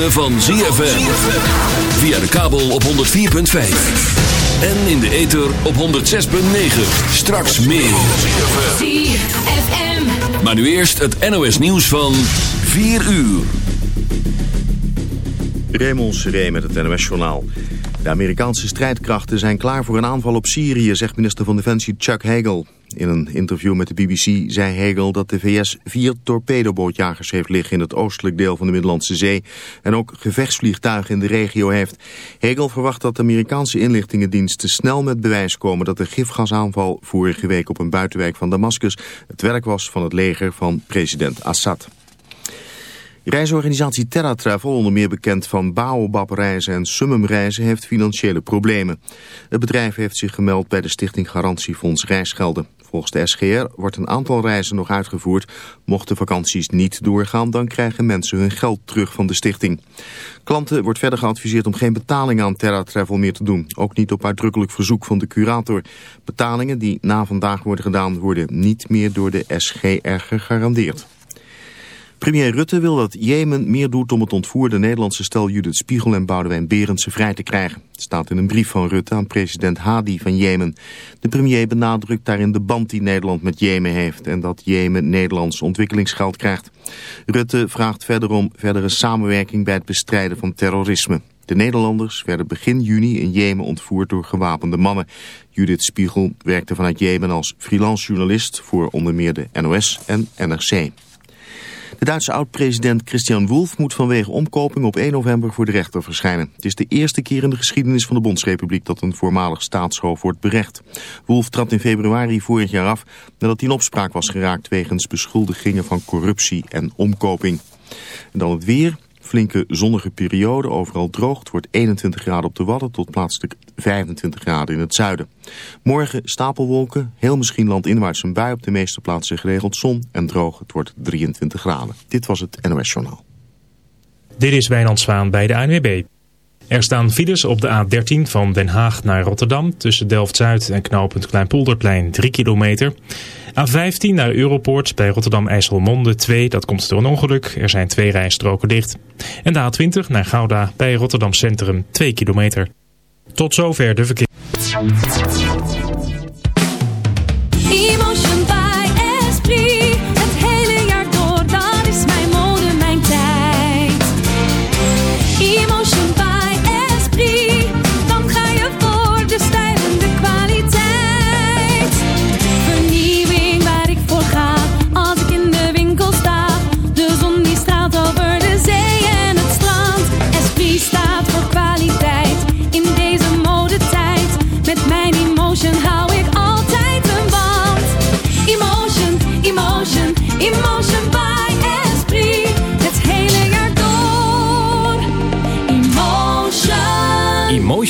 ritme van ZFM. Via de kabel op 104.5. En in de ether op 106.9. Straks meer. ZFM. Maar nu eerst het NOS nieuws van 4 uur. Raymond Seré met het NOS-journaal. De Amerikaanse strijdkrachten zijn klaar voor een aanval op Syrië, zegt minister van Defensie Chuck Hagel. In een interview met de BBC zei Hagel dat de VS vier torpedobootjagers heeft liggen in het oostelijk deel van de Middellandse Zee en ook gevechtsvliegtuigen in de regio heeft. Hagel verwacht dat de Amerikaanse inlichtingendiensten snel met bewijs komen dat de gifgasaanval vorige week op een buitenwijk van Damascus het werk was van het leger van president Assad. Reisorganisatie Terra Travel, onder meer bekend van Baobab Reizen en Summum Reizen, heeft financiële problemen. Het bedrijf heeft zich gemeld bij de Stichting Garantiefonds Reisgelden. Volgens de SGR wordt een aantal reizen nog uitgevoerd. Mochten vakanties niet doorgaan, dan krijgen mensen hun geld terug van de stichting. Klanten wordt verder geadviseerd om geen betaling aan Terra Travel meer te doen. Ook niet op uitdrukkelijk verzoek van de curator. Betalingen die na vandaag worden gedaan, worden niet meer door de SGR gegarandeerd. Premier Rutte wil dat Jemen meer doet om het ontvoerde Nederlandse stel Judith Spiegel en Boudewijn Berendse vrij te krijgen. Het staat in een brief van Rutte aan president Hadi van Jemen. De premier benadrukt daarin de band die Nederland met Jemen heeft en dat Jemen Nederlands ontwikkelingsgeld krijgt. Rutte vraagt verder om verdere samenwerking bij het bestrijden van terrorisme. De Nederlanders werden begin juni in Jemen ontvoerd door gewapende mannen. Judith Spiegel werkte vanuit Jemen als freelance journalist voor onder meer de NOS en NRC. De Duitse oud-president Christian Wolff moet vanwege omkoping op 1 november voor de rechter verschijnen. Het is de eerste keer in de geschiedenis van de Bondsrepubliek dat een voormalig staatshoofd wordt berecht. Wolff trad in februari vorig jaar af nadat hij in opspraak was geraakt wegens beschuldigingen van corruptie en omkoping. En dan het weer. Flinke zonnige periode, overal droog. Het wordt 21 graden op de Wadden tot plaatselijk 25 graden in het zuiden. Morgen stapelwolken, heel misschien landinwaarts een bui op de meeste plaatsen geregeld zon en droog. Het wordt 23 graden. Dit was het NOS Journaal. Dit is Wijnand Zwaan bij de ANWB. Er staan files op de A13 van Den Haag naar Rotterdam tussen Delft-Zuid en knooppunt Kleinpolderplein 3 kilometer. A15 naar Europoort bij Rotterdam-IJsselmonde 2, dat komt door een ongeluk. Er zijn twee rijstroken dicht. En de A20 naar Gouda bij Rotterdam Centrum 2 kilometer. Tot zover de verkeer.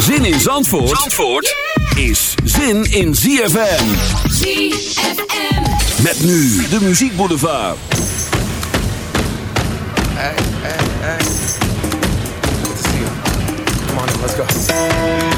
Zin in Zandvoort, Zandvoort is zin in ZFM. ZFM. Met nu de Muziek Boulevard. Hey, hey, hey. Good to see you. Come on let's go.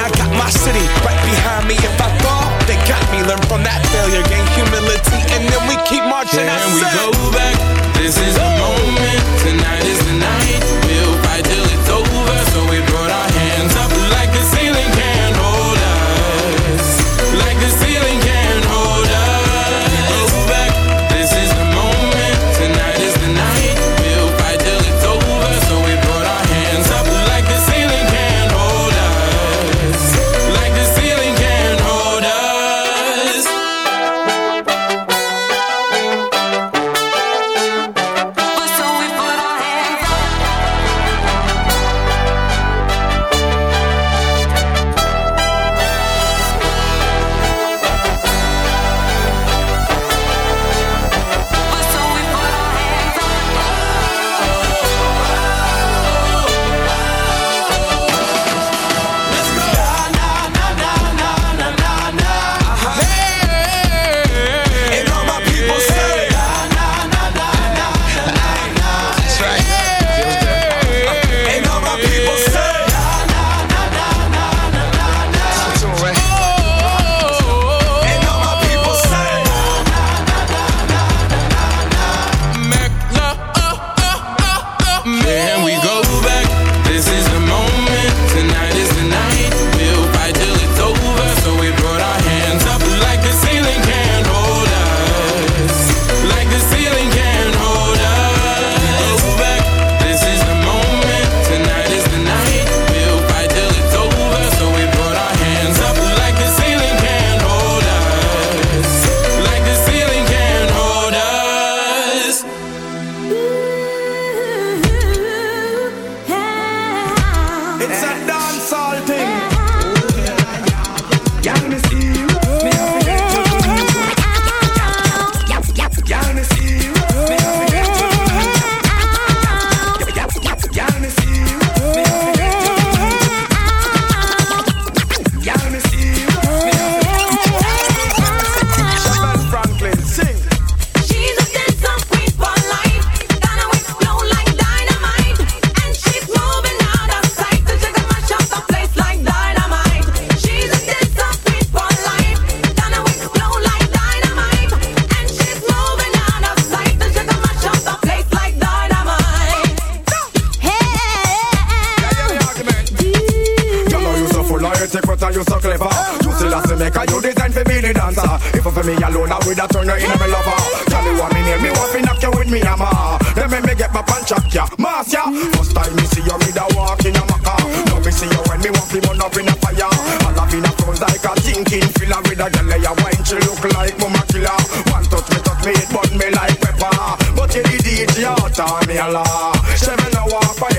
I got my city right behind me. If I fall, they got me. Learn from that failure, gain humility, and then we keep marching. Can we go back? This is the moment. Tonight is the night. We'll fight till it's over. So we put our hands up like the ceiling can't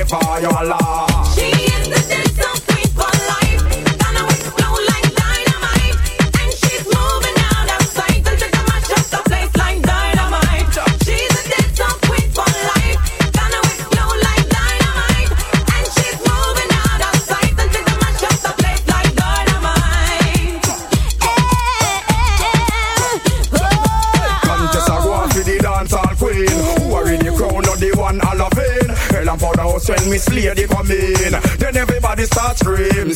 fire alarm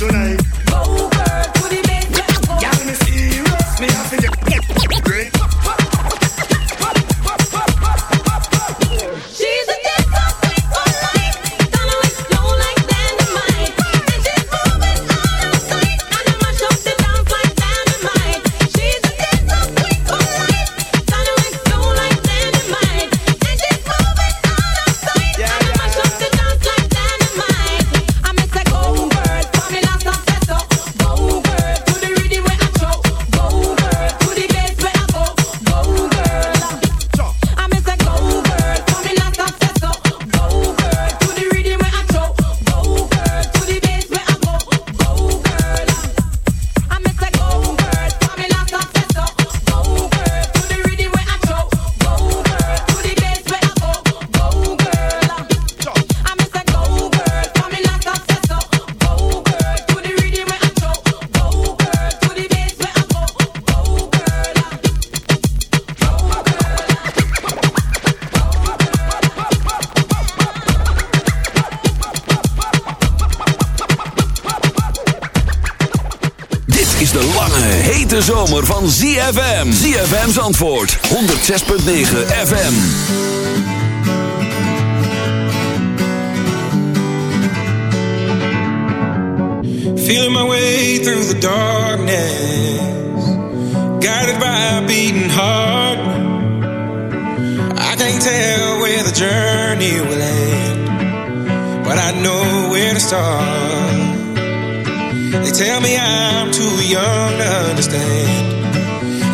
tonight. ZFM. ZFM's antwoord. 106.9 FM. Feel my way through the darkness. Guided by a beating heart. I can't tell where the journey will end. But I know where to start. They tell me I'm too young to understand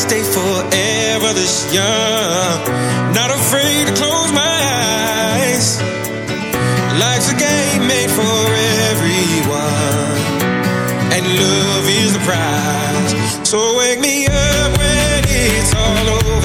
stay forever this young. Not afraid to close my eyes. Life's a game made for everyone, and love is the prize. So wake me up when it's all over.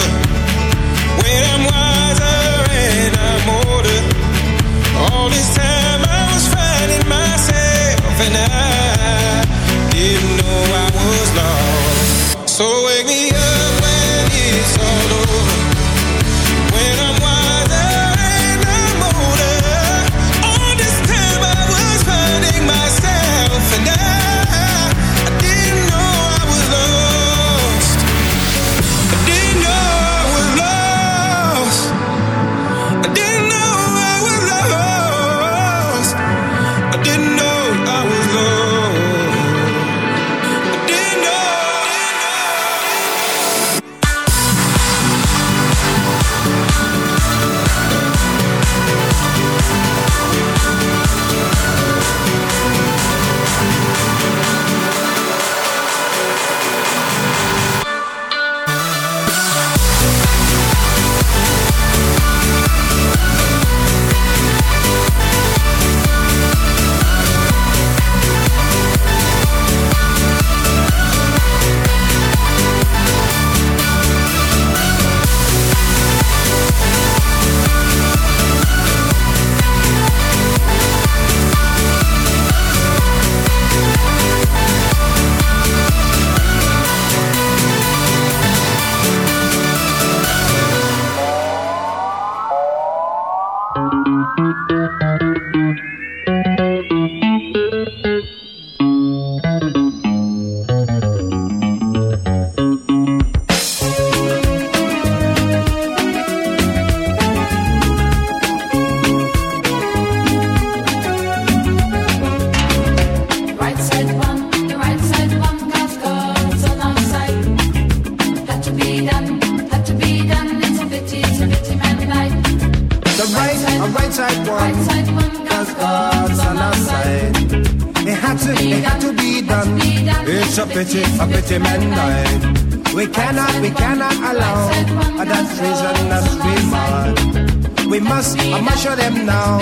show them now.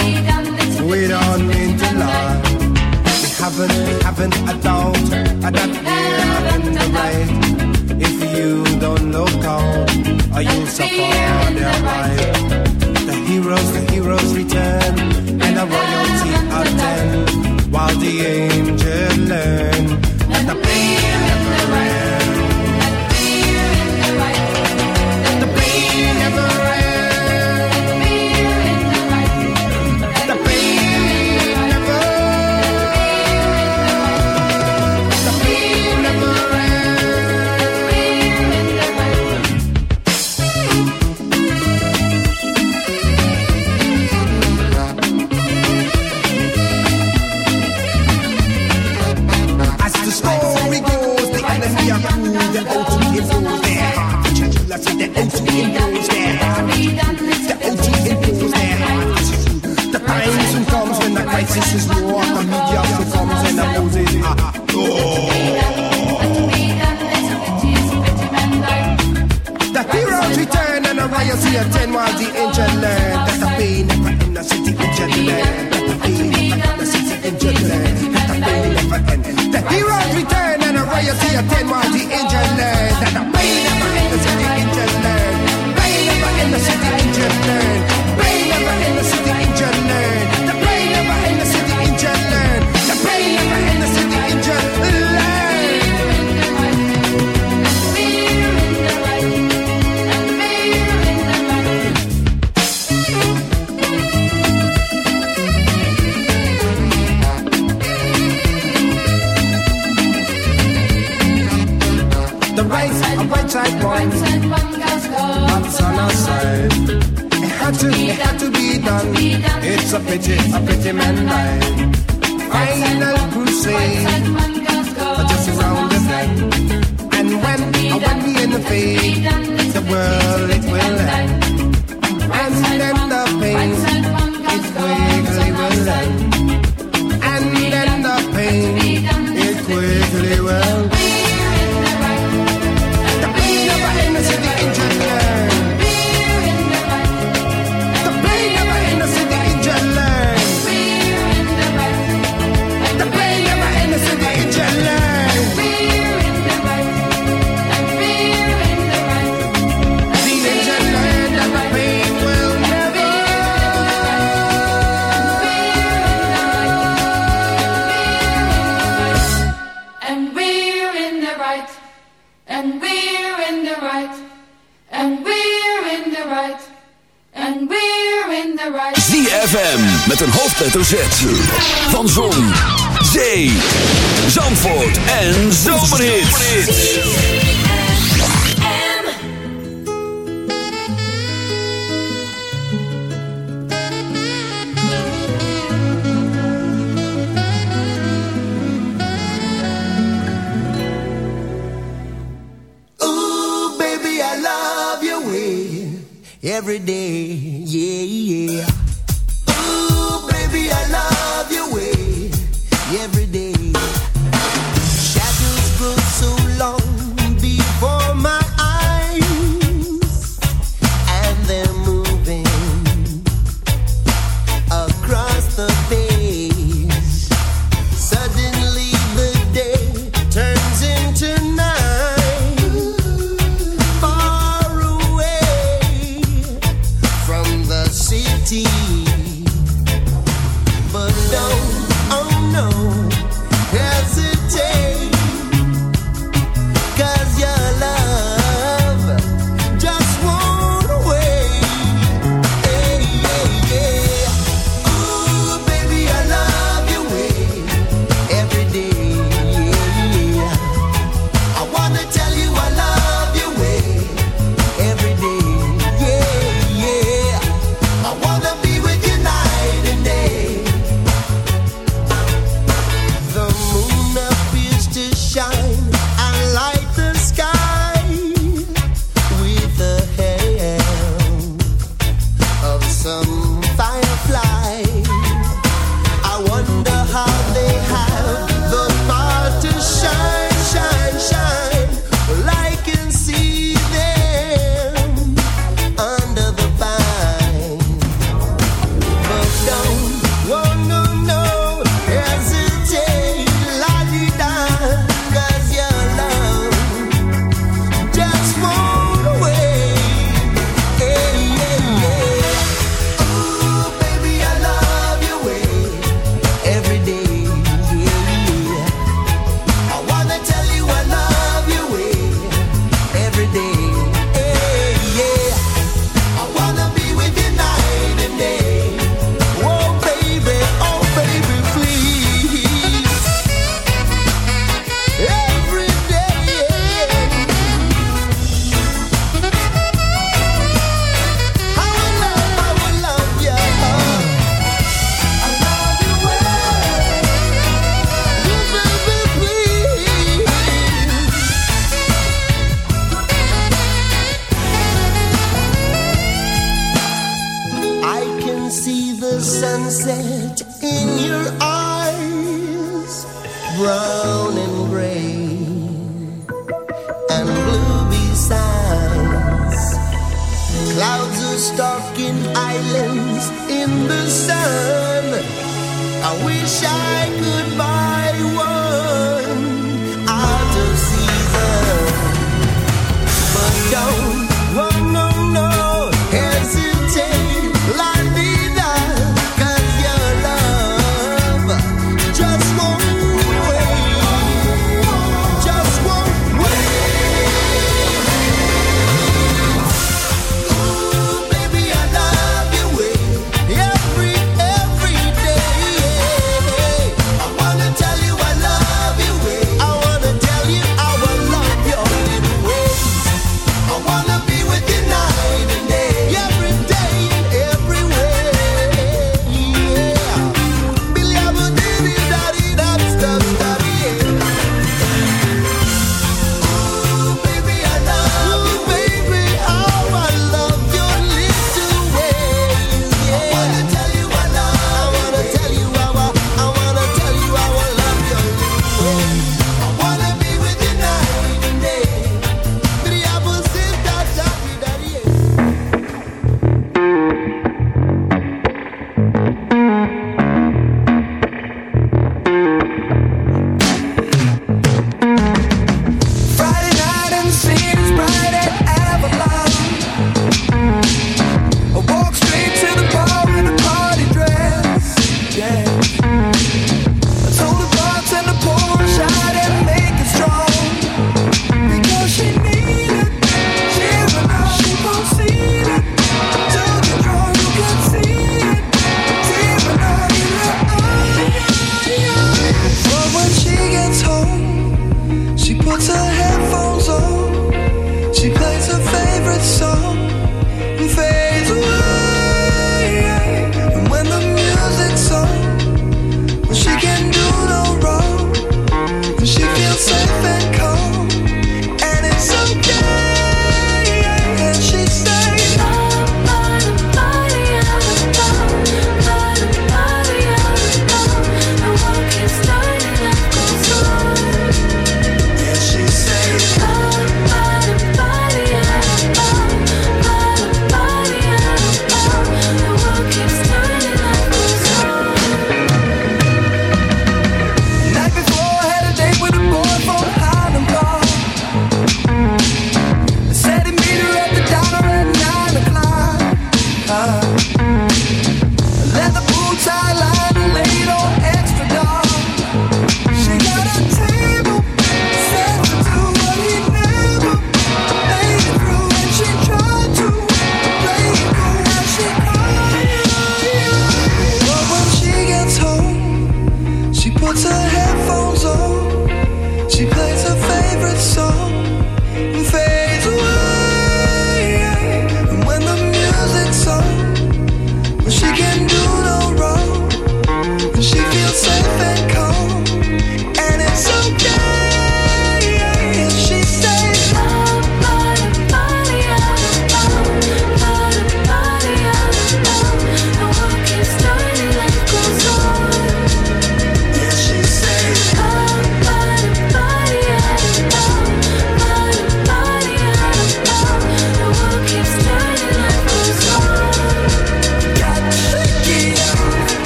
We don't mean to lie. We haven't, we haven't a attend one every day.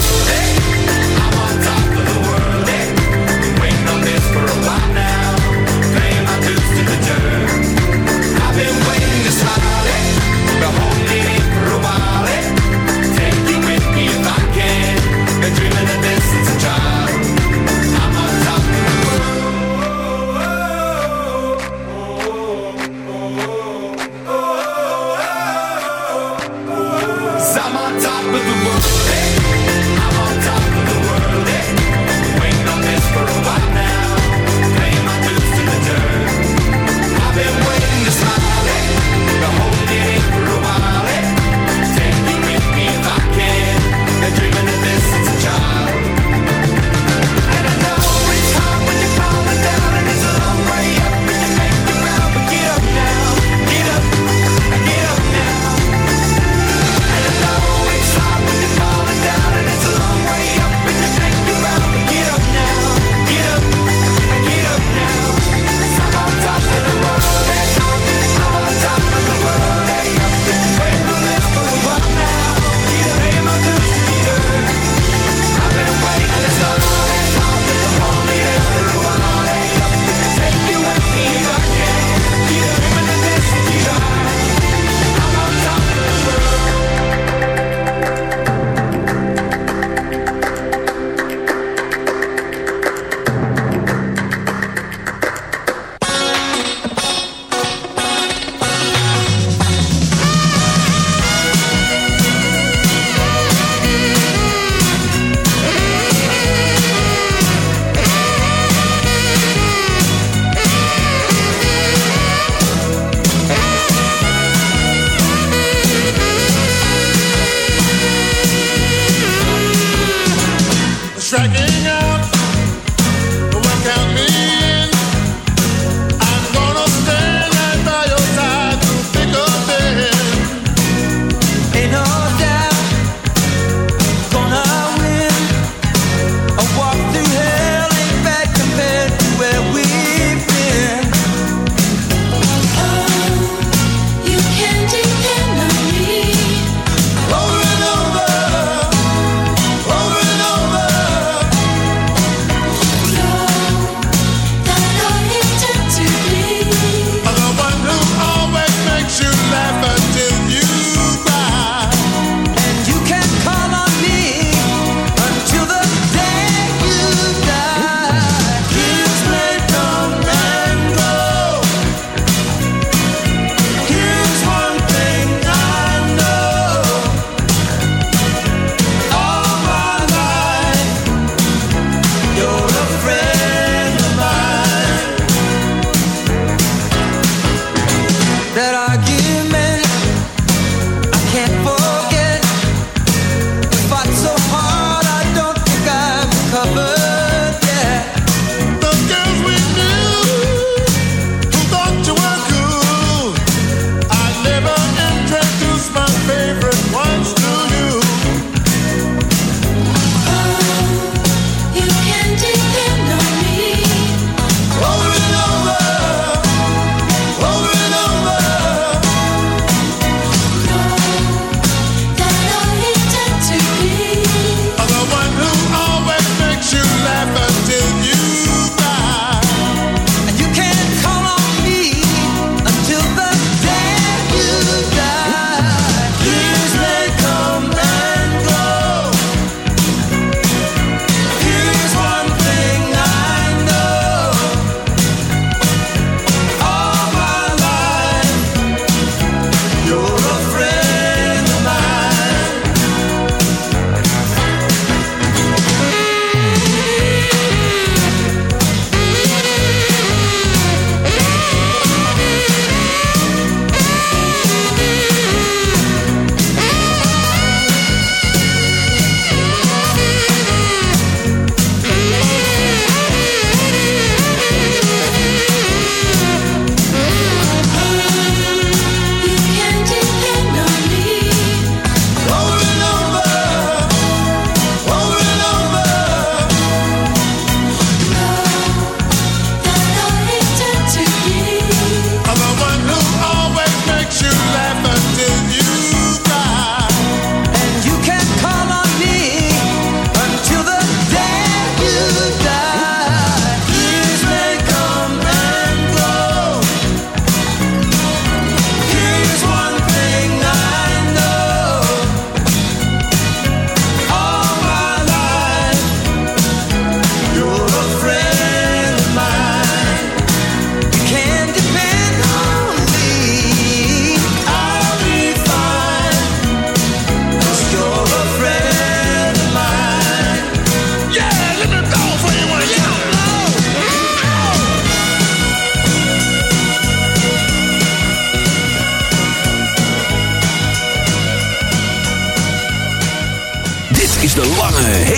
Hey.